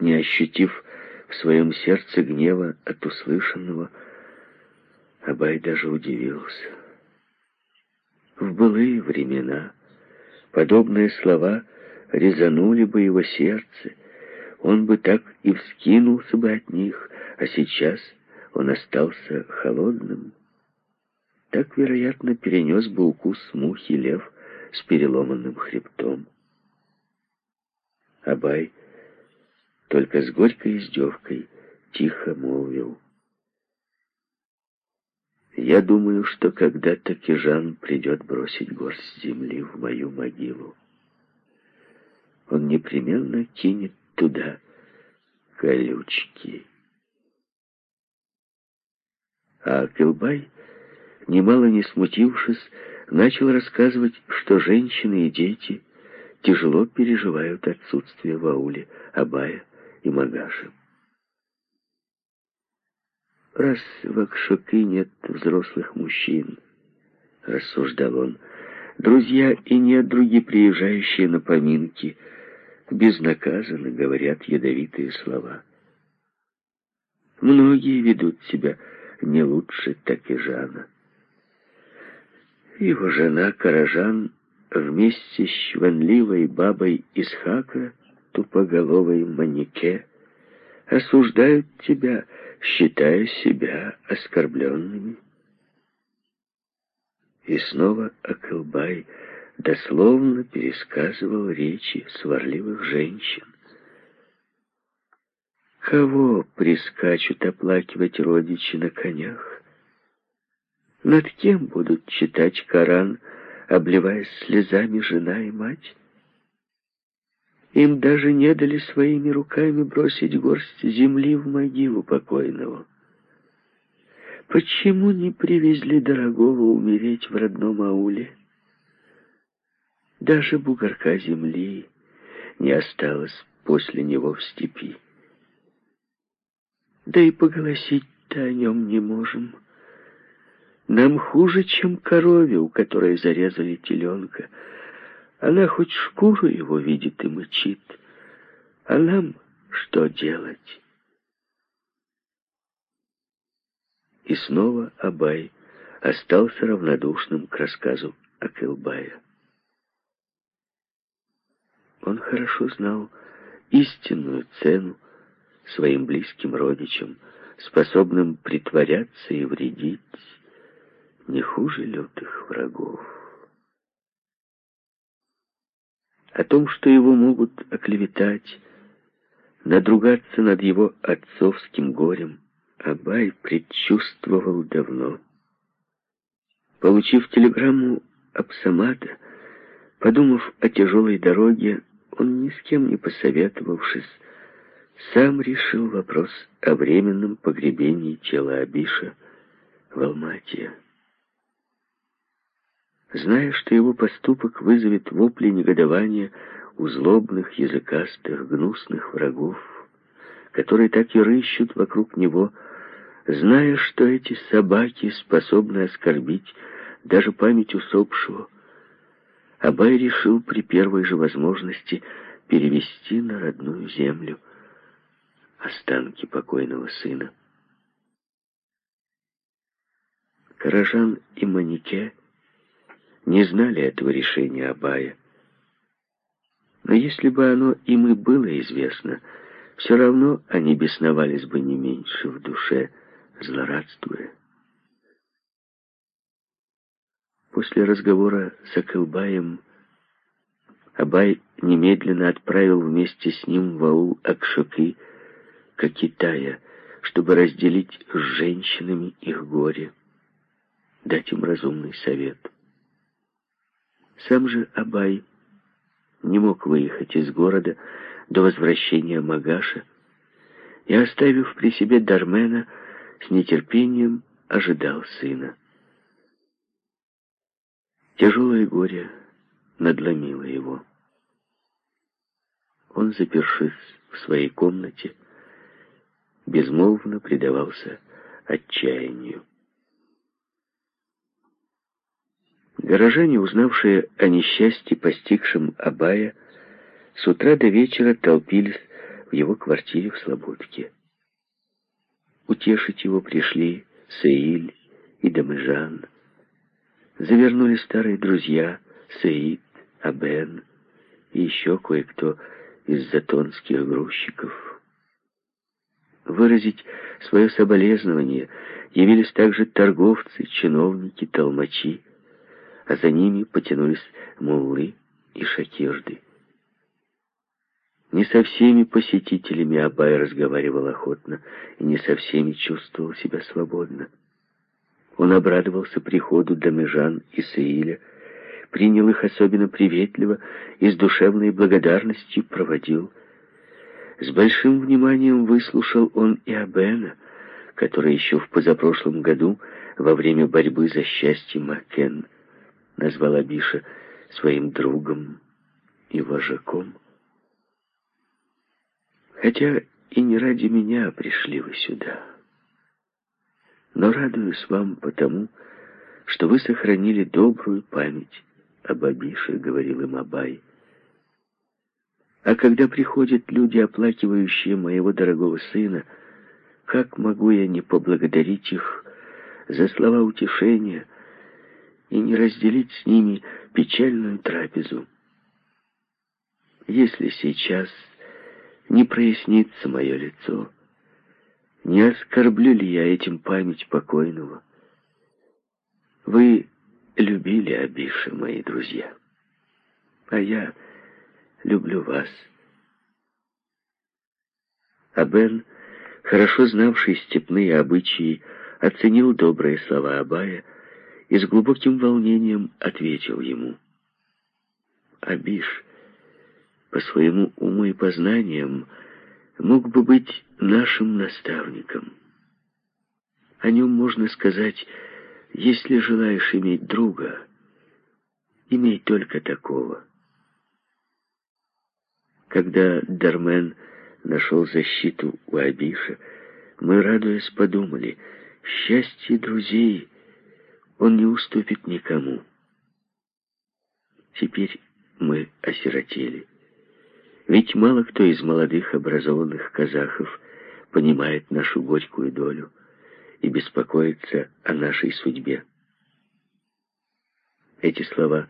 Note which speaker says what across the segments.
Speaker 1: не ощутив в своем сердце гнева от услышанного, Абай даже удивился. В былые времена подобные слова резанули бы его сердце, он бы так и вскинулся бы от них, а сейчас он остался холодным. Так, вероятно, перенес бы укус мухи лев с переломанным хребтом. Абай только с горькой издевкой тихо молвил. Я думаю, что когда-то Кижан придет бросить горсть земли в мою могилу. Он непременно кинет туда колючки. А Акилбай, нимало не смутившись, начал рассказывать, что женщины и дети тяжело переживают отсутствие в ауле Абая и Магаши. «Раз в Акшуке нет взрослых мужчин», — рассуждал он, — «друзья и недруги, приезжающие на поминки, безнаказанно говорят ядовитые слова. Многие ведут себя не лучше так Жана. Его жена Каражан вместе с чванливой бабой Исхака, тупоголовой Манике, осуждают тебя, считая себя оскорбленными. И снова Акылбай дословно пересказывал речи сварливых женщин. Кого прискачут оплакивать родичи на конях? Над кем будут читать Коран, обливаясь слезами жена и мать? Им даже не дали своими руками бросить горсть земли в могилу покойного. Почему не привезли дорогого умереть в родном ауле? Даже бугорка земли не осталось после него в степи. Да и поголосить-то о нем не можем. Нам хуже, чем корове, у которой зарезали теленка — она хоть шкуру его видит и мычит. А нам что делать? И снова Абай остался равнодушным к рассказу Акылбая. Он хорошо знал истинную цену своим близким родичам, способным притворяться и вредить не хуже лютых врагов. О том, что его могут оклеветать, надругаться над его отцовским горем, Абай предчувствовал давно. Получив телеграмму Апсамата, подумав о тяжелой дороге, он ни с кем не посоветовавшись, сам решил вопрос о временном погребении тела Абиша в Алматии зная, что его поступок вызовет вопли негодования у злобных, языкастых, гнусных врагов, которые так и рыщут вокруг него, зная, что эти собаки способны оскорбить даже память усопшего, Абай решил при первой же возможности перевести на родную землю останки покойного сына. Каражан и Манике не знали этого решения Абая. Но если бы оно им и было известно, все равно они бесновались бы не меньше в душе, злорадствуя. После разговора с Акылбаем Абай немедленно отправил вместе с ним в аул Акшуки Китая, чтобы разделить с женщинами их горе, дать им разумный совет. Сам же Абай не мог выехать из города до возвращения Магаша и, оставив при себе Дармена, с нетерпением ожидал сына. Тяжелое горе надломило его. Он, запершись в своей комнате, безмолвно предавался отчаянию. Горожане, узнавшие о несчастье, постигшем Абая, с утра до вечера толпились в его квартире в Слободке. Утешить его пришли Саиль и Дамыжан. Завернули старые друзья Саид, Абен и еще кое-кто из затонских грузчиков. Выразить свое соболезнование явились также торговцы, чиновники, толмачи, а за ними потянулись муллы и шакирды. Не со всеми посетителями Абай разговаривал охотно и не со всеми чувствовал себя свободно. Он обрадовался приходу Дамежан и Саиля, принял их особенно приветливо и с душевной благодарностью проводил. С большим вниманием выслушал он и Абена, который еще в позапрошлом году, во время борьбы за счастье Макен, назвал Абиша своим другом и вожаком. Хотя и не ради меня пришли вы сюда. Но радуюсь вам потому, что вы сохранили добрую память об Абише, говорил им Абай. А когда приходят люди, оплакивающие моего дорогого сына, как могу я не поблагодарить их за слова утешения и не разделить с ними печальную трапезу? Если сейчас не прояснится мое лицо, не оскорблю ли я этим память покойного? Вы любили Абиша, мои друзья, а я люблю вас. Абен, хорошо знавший степные обычаи, оценил добрые слова Абая и с глубоким волнением ответил ему. Абиш по своему уму и познаниям мог бы быть нашим наставником. О нем можно сказать, если желаешь иметь друга, имей только такого. Когда Дармен нашел защиту у Абиша, мы, радуясь, подумали, счастье друзей он не уступит никому. Теперь мы осиротели. Ведь мало кто из молодых образованных казахов понимает нашу горькую долю и беспокоится о нашей судьбе. Эти слова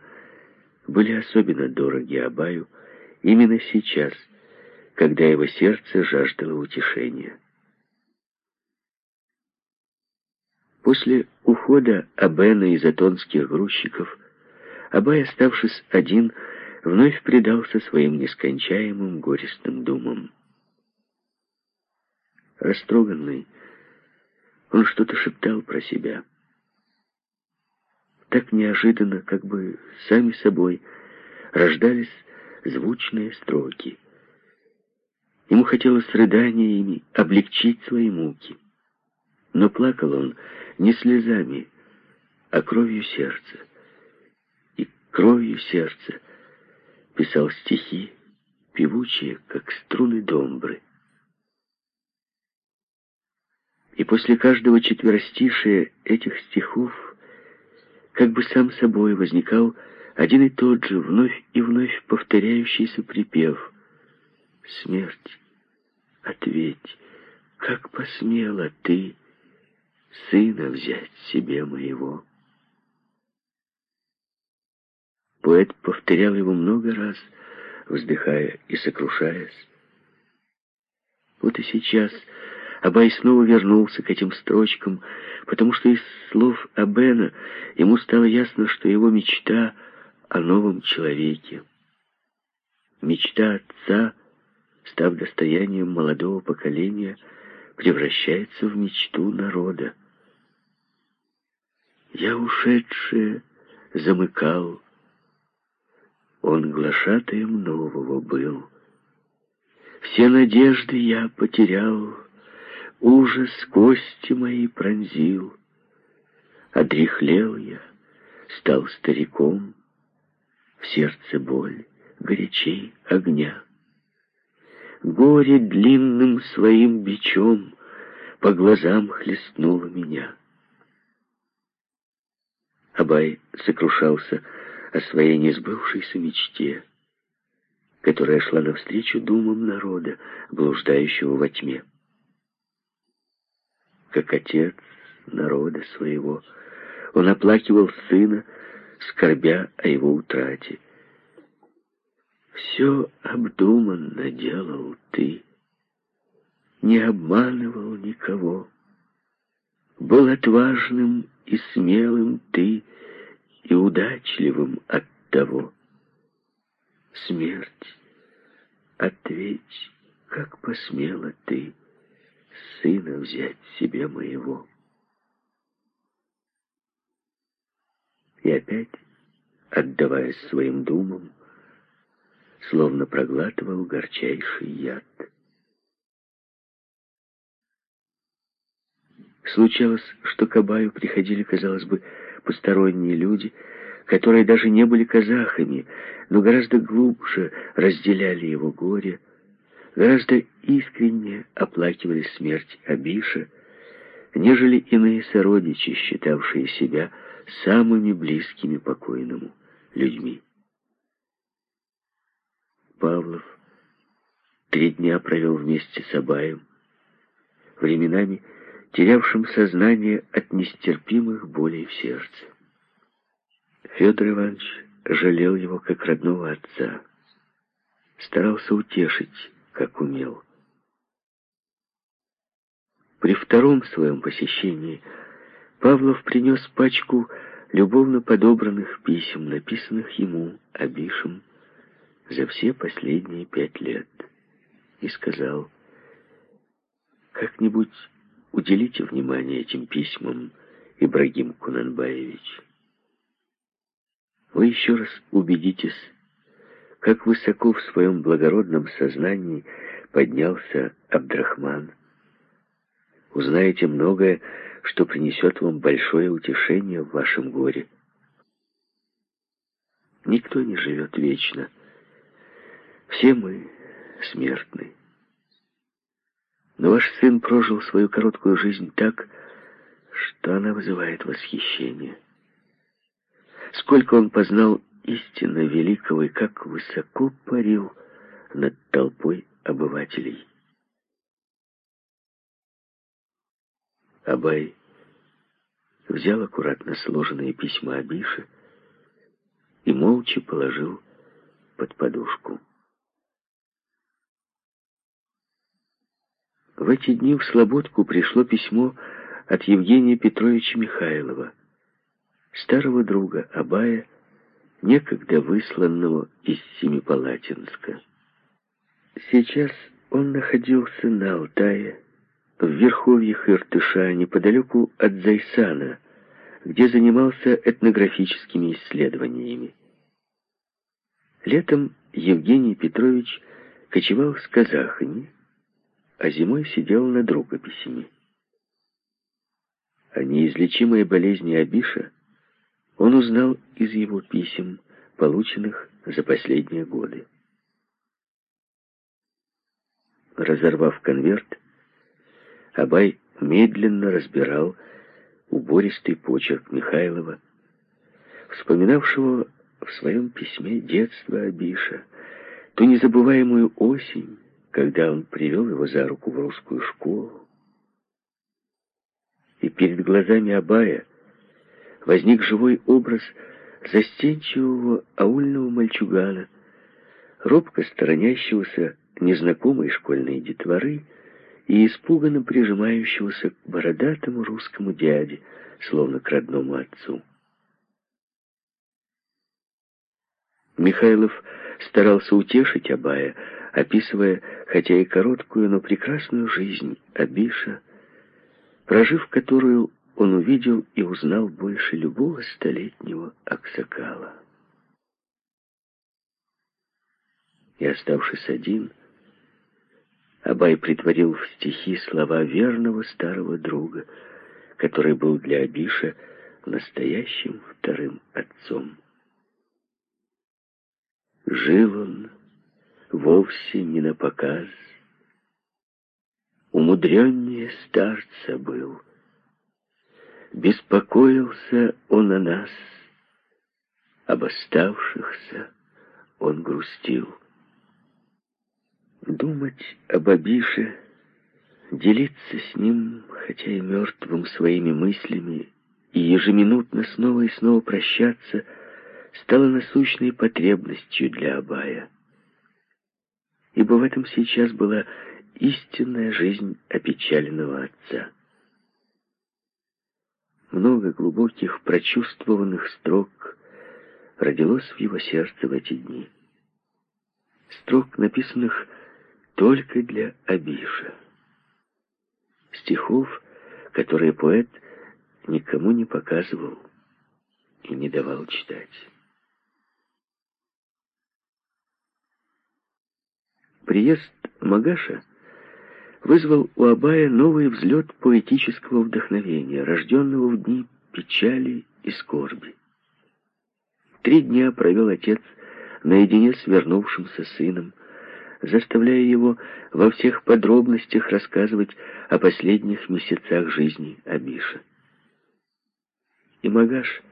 Speaker 1: были особенно дороги Абаю именно сейчас, когда его сердце жаждало утешения. После ухода Абена из атонских грузчиков Абай, оставшись один, вновь предался своим нескончаемым горестным думам. Растроганный, он что-то шептал про себя. Так неожиданно, как бы сами собой, рождались звучные строки. Ему хотелось рыданиями облегчить свои муки. Но плакал он не слезами, а кровью сердца. И кровью сердца писал стихи, певучие, как струны домбры. И после каждого четверостишия этих стихов как бы сам собой возникал один и тот же, вновь и вновь повторяющийся припев. «Смерть, ответь, как посмела ты сына взять себе моего?» Поэт повторял его много раз, вздыхая и сокрушаясь. Вот и сейчас Абай снова вернулся к этим строчкам, потому что из слов Абена ему стало ясно, что его мечта о новом человеке. Мечта отца, став достоянием молодого поколения, превращается в мечту народа. Я ушедшее замыкал он глашатаем нового был. Все надежды я потерял, Ужас кости мои пронзил. Одряхлел я, стал стариком, В сердце боль, горячей огня. Горе длинным своим бичом По глазам хлестнуло меня. Абай сокрушался о своей несбывшейся мечте. которая шла навстречу думам народа, блуждающего во тьме. Как отец народа своего, он оплакивал сына, скорбя о его утрате. Все обдуманно делал ты, не обманывал никого. Был отважным и смелым ты, и удачливым от того. Смерть, ответь, как посмела ты сына взять себе моего. И опять, отдаваясь своим думам, словно проглатывал горчайший яд. Случалось, что к Абаю приходили, казалось бы, посторонние люди, которые даже не были казахами, но гораздо глубже разделяли его горе, гораздо искренне оплакивали смерть Абиша, нежели иные сородичи, считавшие себя самыми близкими покойному людьми. Павлов три дня провел вместе с Абаем, временами терявшим сознание от нестерпимых болей в сердце. Федор Иванович жалел его как родного отца, старался утешить, как умел. При втором своем посещении Павлов принес пачку любовно подобранных писем, написанных ему, Абишем, за все последние пять лет, и сказал, «Как-нибудь уделите внимание этим письмам, Ибрагим Кунанбаевич. Вы еще раз убедитесь, как высоко в своем благородном сознании поднялся Абдрахман. Узнаете многое, что принесет вам большое утешение в вашем горе. Никто не живет вечно. Все мы смертны. Но ваш сын прожил свою короткую жизнь так, что она вызывает восхищение. Сколько он познал истинно великого и как высоко парил над толпой обывателей. Абай взял аккуратно сложенные письма Абиши и молча положил под подушку. В эти дни в Слободку пришло письмо от Евгения Петровича Михайлова, старого друга Абая, некогда высланного из Семипалатинска. Сейчас он находился на Алтае, в верховьях Иртыша, неподалеку от Зайсана, где занимался этнографическими исследованиями. Летом Евгений Петрович кочевал с казахами, а зимой сидел над рукописями. О неизлечимой болезни Абиша он узнал из его писем, полученных за последние годы. Разорвав конверт, Абай медленно разбирал убористый почерк Михайлова, вспоминавшего в своем письме детство Абиша, ту незабываемую осень, когда он привел его за руку в русскую школу. И перед глазами Абая возник живой образ застенчивого аульного мальчугана, робко сторонящегося незнакомой школьной детворы, и испуганно прижимающегося к бородатому русскому дяде, словно к родному отцу. Михайлов старался утешить Абая, описывая, хотя и короткую, но прекрасную жизнь Абиша, прожив которую он увидел и узнал больше любого столетнего Аксакала. И, оставшись один, Абай притворил в стихи слова верного старого друга, который был для Абиша настоящим вторым отцом. Жил он вовсе не на показ, умудреннее старца был. Беспокоился он о нас, об оставшихся он грустил. Думать об Абише, делиться с ним, хотя и мертвым, своими мыслями, и ежеминутно снова и снова прощаться, стало насущной потребностью для Абая. Ибо в этом сейчас была истинная жизнь опечаленного отца. Много глубоких прочувствованных строк родилось в его сердце в эти дни. Строк, написанных только для Абиша. Стихов, которые поэт никому не показывал и не давал читать. Приезд Магаша вызвал у Абая новый взлет поэтического вдохновения, рожденного в дни печали и скорби. Три дня провел отец наедине с вернувшимся сыном, заставляя его во всех подробностях рассказывать о последних месяцах жизни Абиша. И Магаш,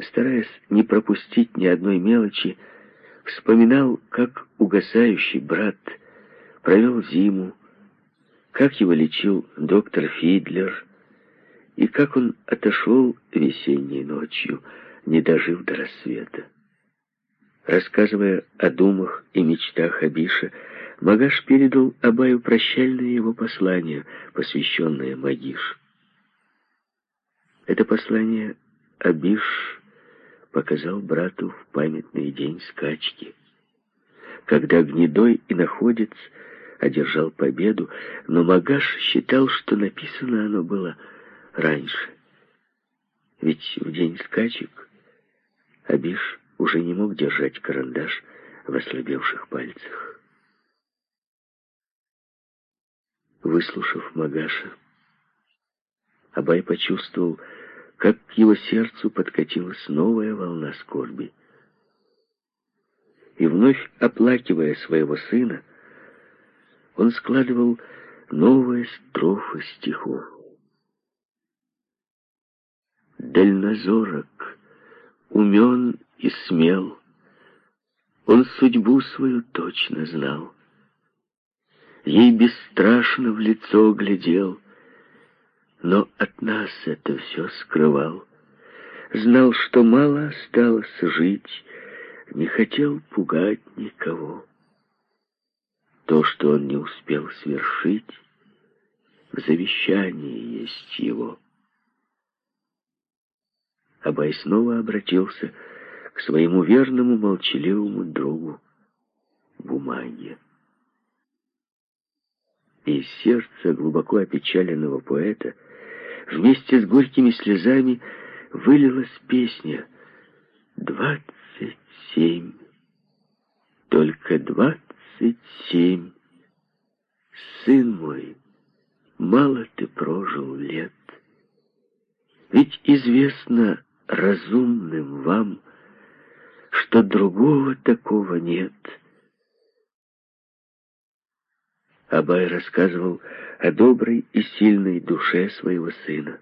Speaker 1: стараясь не пропустить ни одной мелочи, вспоминал, как угасающий брат провел зиму, как его лечил доктор Фидлер, и как он отошел весенней ночью, не дожив до рассвета. Рассказывая о думах и мечтах Абиша, Магаш передал Абаю прощальное его послание, посвященное Магиш. Это послание Абиш показал брату в памятный день скачки, когда Гнедой и Находец одержал победу, но Магаш считал, что написано оно было раньше. Ведь в день скачек Абиш уже не мог держать карандаш в ослабевших пальцах. Выслушав Магаша, Абай почувствовал, как к его сердцу подкатилась новая волна скорби. И вновь оплакивая своего сына, он складывал новые строфы стихов. Дальнозорок, умен и смел, он судьбу свою точно знал. Ей бесстрашно в лицо глядел, но от нас это все скрывал. Знал, что мало осталось жить, не хотел пугать никого. То, что он не успел свершить, в завещании есть его. Абай снова обратился к своему верному молчаливому другу бумаге. И сердце глубоко опечаленного поэта вместе с горькими слезами вылилась песня «Двадцать семь, только двадцать семь, сын мой, мало ты прожил лет, ведь известно разумным вам, что другого такого нет». Абай рассказывал о доброй и сильной душе своего сына.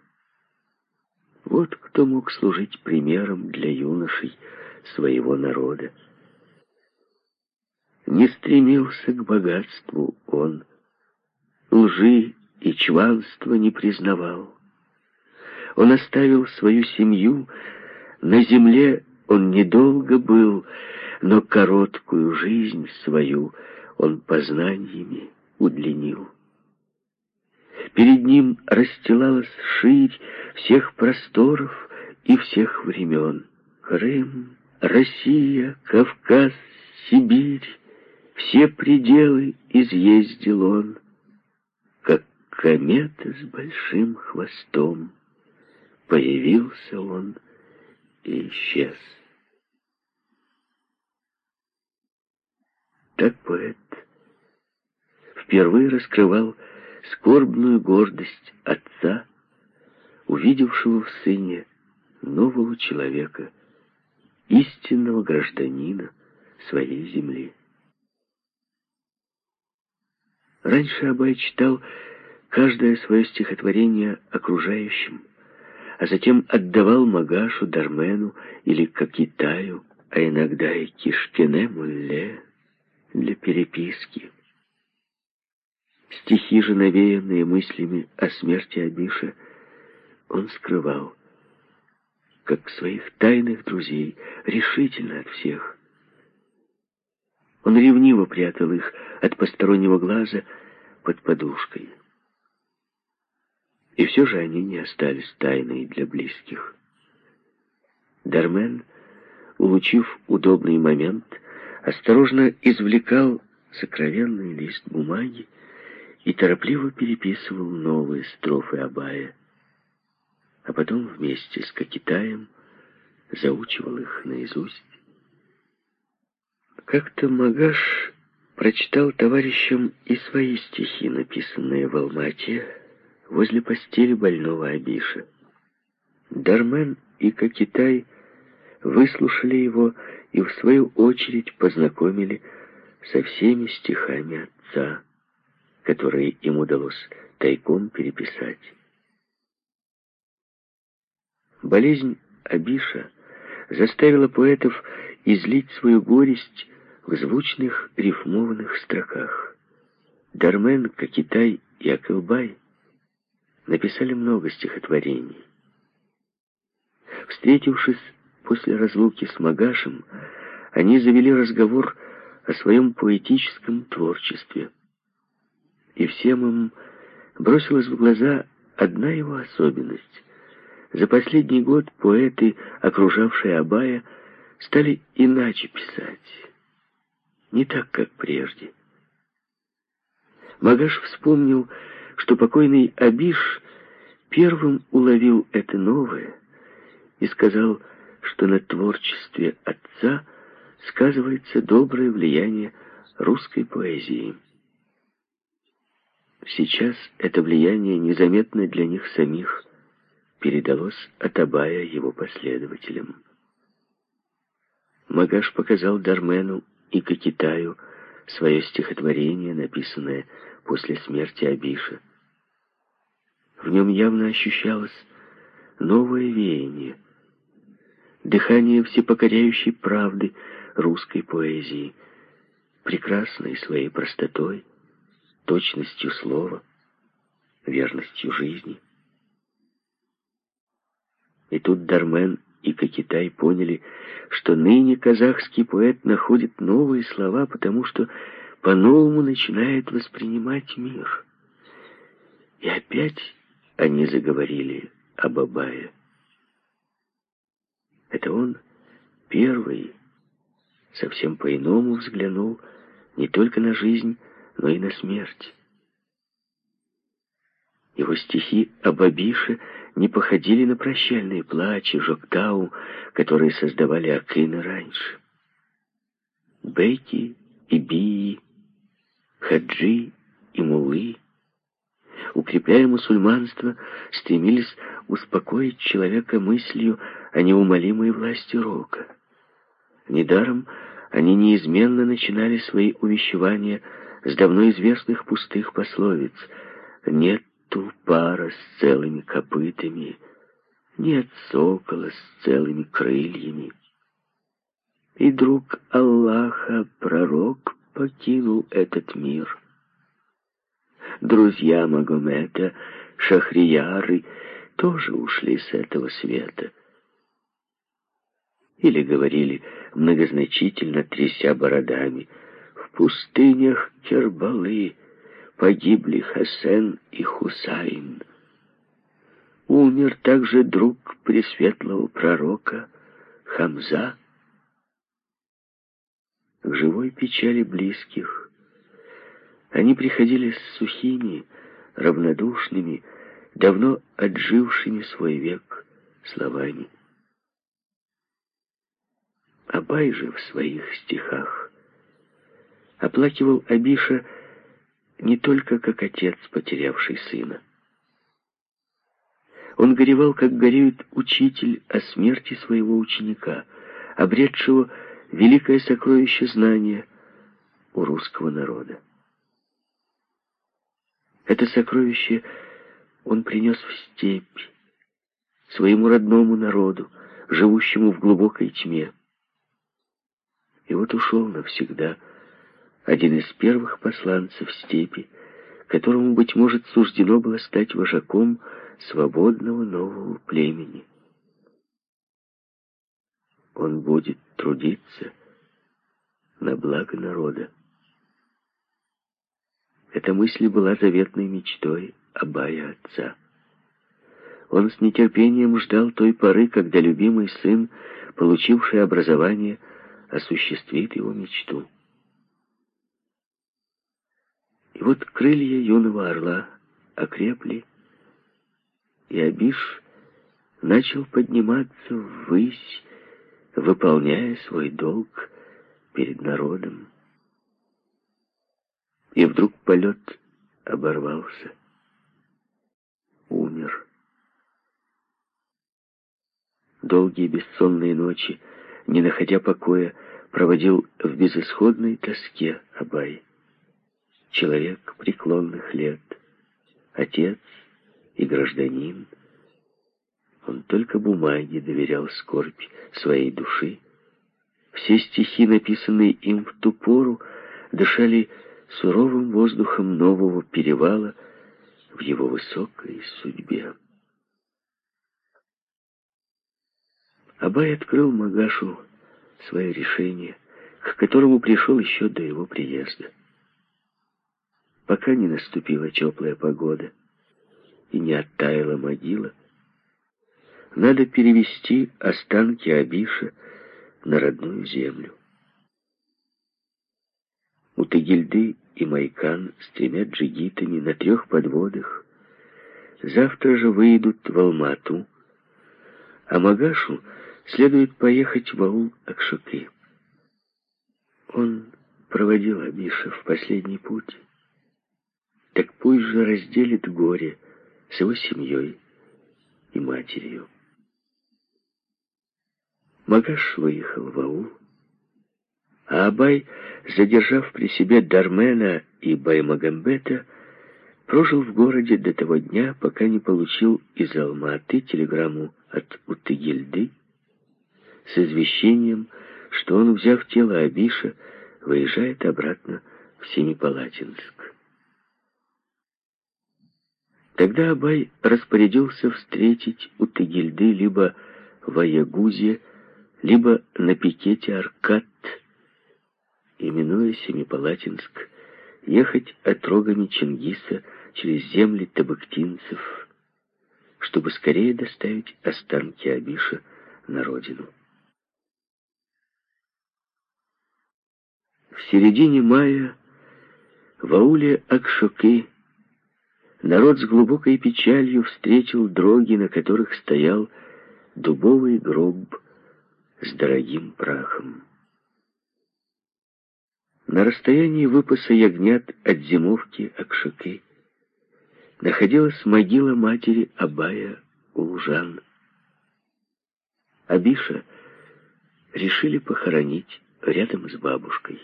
Speaker 1: Вот кто мог служить примером для юношей своего народа. Не стремился к богатству он, лжи и чванства не признавал. Он оставил свою семью, на земле он недолго был, но короткую жизнь свою он познаниями удлинил. Перед ним расстилалась ширь всех просторов и всех времен. Крым, Россия, Кавказ, Сибирь, все пределы изъездил он, как комета с большим хвостом. Появился он и исчез. Так поэт впервые раскрывал скорбную гордость отца, увидевшего в сыне нового человека, истинного гражданина своей земли. Раньше Абай читал каждое свое стихотворение окружающим, а затем отдавал Магашу, Дармену или Кокитаю, а иногда и Кишкине Мулле для переписки. Стихи же, навеянные мыслями о смерти Абиша, он скрывал, как своих тайных друзей, решительно от всех. Он ревниво прятал их от постороннего глаза под подушкой. И все же они не остались тайной для близких. Дармен, улучив удобный момент, осторожно извлекал сокровенный лист бумаги и торопливо переписывал новые строфы Абая, а потом вместе с Кокитаем заучивал их наизусть. Как-то Магаш прочитал товарищам и свои стихи, написанные в Алмате, возле постели больного Абиша. Дармен и Кокитай выслушали его и, в свою очередь, познакомили со всеми стихами отца, которые им удалось тайком переписать. Болезнь Абиша заставила поэтов излить свою горесть в звучных рифмованных строках. Дармен, Кокитай и Акылбай написали много стихотворений. Встретившись после разлуки с Магашем, они завели разговор о своем поэтическом творчестве. И всем им бросилась в глаза одна его особенность. За последний год поэты, окружавшие Абая, стали иначе писать. Не так, как прежде. Магаш вспомнил, что покойный Абиш первым уловил это новое и сказал, что на творчестве отца сказывается доброе влияние русской поэзии. Сейчас это влияние незаметно для них самих передалось от Абая его последователям. Магаш показал Дармену и Кокитаю свое стихотворение, написанное после смерти Абиша. В нем явно ощущалось новое веяние, дыхание всепокоряющей правды русской поэзии, прекрасной своей простотой, точностью слова, верностью жизни. И тут Дармен и Кокитай поняли, что ныне казахский поэт находит новые слова, потому что по-новому начинает воспринимать мир. И опять они заговорили об Абае. Это он первый совсем по-иному взглянул не только на жизнь, но и на смерть. Его стихи об Абише не походили на прощальные плачи Жоктау, которые создавали Акины раньше. Бейки и Бии, Хаджи и Мулы, укрепляя мусульманство, стремились успокоить человека мыслью о неумолимой власти Рока. Недаром они неизменно начинали свои увещевания с давно известных пустых пословиц «Нет тулпара с целыми копытами, нет сокола с целыми крыльями». И друг Аллаха, пророк, покинул этот мир. Друзья Магомета, шахрияры, тоже ушли с этого света или говорили многозначительно, тряся бородами, «В пустынях Кербалы погибли Хасен и Хусайн. Умер также друг пресветлого пророка Хамза. К живой печали близких они приходили с сухими, равнодушными, давно отжившими свой век словами. Абай же в своих стихах оплакивал Абиша не только как отец, потерявший сына. Он горевал, как горюет учитель о смерти своего ученика, обретшего великое сокровище знания у русского народа. Это сокровище он принес в степь, своему родному народу, живущему в глубокой тьме. И вот ушел навсегда один из первых посланцев степи, которому, быть может, суждено было стать вожаком свободного нового племени. Он будет трудиться на благо народа. Эта мысль была заветной мечтой Абая отца. Он с нетерпением ждал той поры, когда любимый сын, получивший образование, осуществит его мечту. И вот крылья юного орла окрепли, и Абиш начал подниматься ввысь, выполняя свой долг перед народом. И вдруг полет оборвался. Умер. Долгие бессонные ночи, не находя покоя, проводил в безысходной тоске Абай. Человек преклонных лет, отец и гражданин. Он только бумаге доверял скорбь своей души. Все стихи, написанные им в ту пору, дышали суровым воздухом нового перевала в его высокой судьбе. Абай открыл Магашу свое решение, к которому пришел еще до его приезда. Пока не наступила теплая погода и не оттаяла могила, надо перевести останки Абиша на родную землю. У Тагильды и Майкан с тремя джигитами на трех подводах завтра же выйдут в Алмату, а Магашу следует поехать в аул Акшуки. Он проводил Абиша в последний путь. Так пусть же разделит горе с его семьей и матерью. Магаш выехал в аул, а Абай, задержав при себе Дармена и Баймагамбета, прожил в городе до того дня, пока не получил из Алматы телеграмму от Утыгильды с извещением, что он, взяв тело Абиша, выезжает обратно в Семипалатинск. Тогда Абай распорядился встретить у Тагильды либо в Аягузе, либо на пикете Аркад, именуя Семипалатинск, ехать отрогами Чингиса через земли табыктинцев, чтобы скорее доставить останки Абиша на родину. В середине мая в ауле Акшуки народ с глубокой печалью встретил дроги, на которых стоял дубовый гроб с дорогим прахом. На расстоянии выпаса ягнят от зимовки Акшуки находилась могила матери Абая Улжан. Абиша решили похоронить рядом с бабушкой.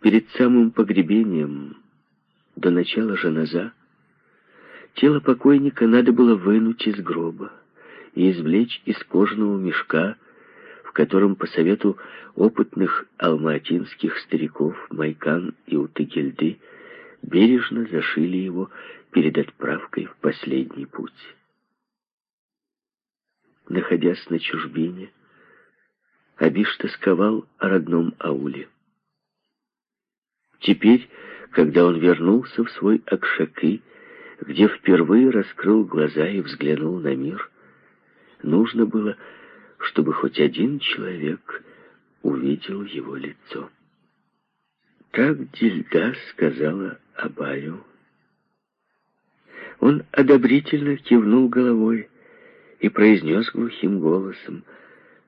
Speaker 1: Перед самым погребением, до начала жаназа, тело покойника надо было вынуть из гроба и извлечь из кожаного мешка, в котором по совету опытных алматинских стариков Майкан и Утыгельды бережно зашили его перед отправкой в последний путь. Находясь на чужбине, Абиш тосковал о родном ауле. Теперь, когда он вернулся в свой Акшаки, где впервые раскрыл глаза и взглянул на мир, нужно было, чтобы хоть один человек увидел его лицо. Так Дильда сказала Абаю. Он одобрительно кивнул головой и произнес глухим голосом,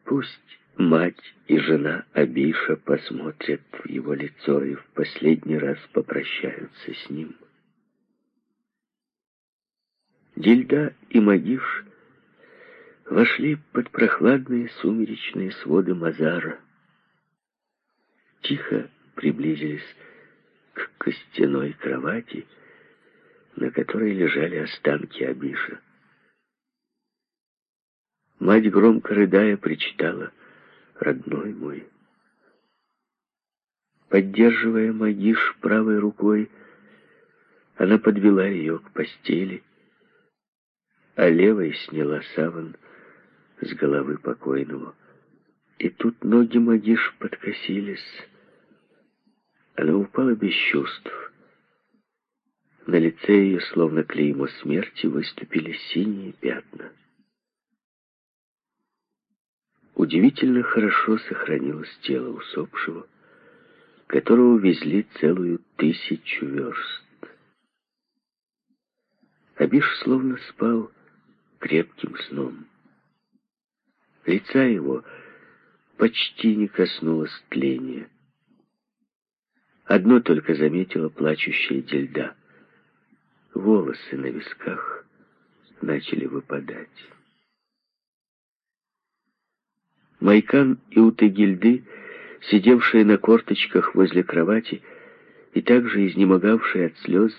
Speaker 1: «Пусть Мать и жена Абиша посмотрят в его лицо и в последний раз попрощаются с ним. Дильда и Магиш вошли под прохладные сумеречные своды Мазара. Тихо приблизились к костяной кровати, на которой лежали останки Абиша. Мать, громко рыдая, причитала — родной мой. Поддерживая Магиш правой рукой, она подвела ее к постели, а левой сняла саван с головы покойного. И тут ноги Магиш подкосились. Она упала без чувств. На лице ее, словно клеймо смерти, выступили синие пятна. Удивительно хорошо сохранилось тело усопшего, которого везли целую тысячу верст. Абиш словно спал крепким сном. Лица его почти не коснулось тления. Одно только заметила плачущая дельда. Волосы на висках начали выпадать. Майкан и Утыгильды, сидевшие на корточках возле кровати и также изнемогавшие от слез,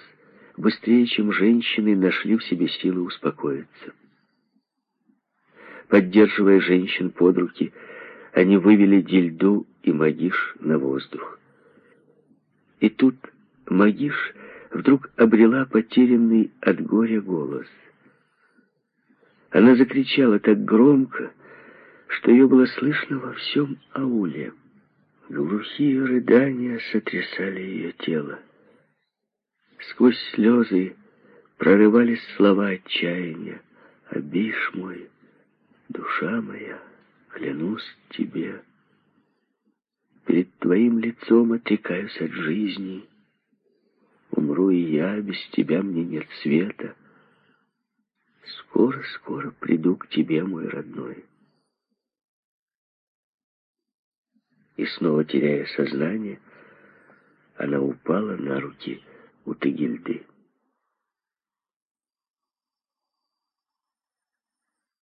Speaker 1: быстрее, чем женщины, нашли в себе силы успокоиться. Поддерживая женщин под руки, они вывели Дильду и Магиш на воздух. И тут Магиш вдруг обрела потерянный от горя голос. Она закричала так громко, что ее было слышно во всем ауле. Глухие рыдания сотрясали ее тело. Сквозь слезы прорывались слова отчаяния. «Обишь мой, душа моя, клянусь тебе, перед твоим лицом отрекаюсь от жизни. Умру и я, без тебя мне нет света. Скоро-скоро приду к тебе, мой родной». И снова теряя сознание, она упала на руки у Тагильды.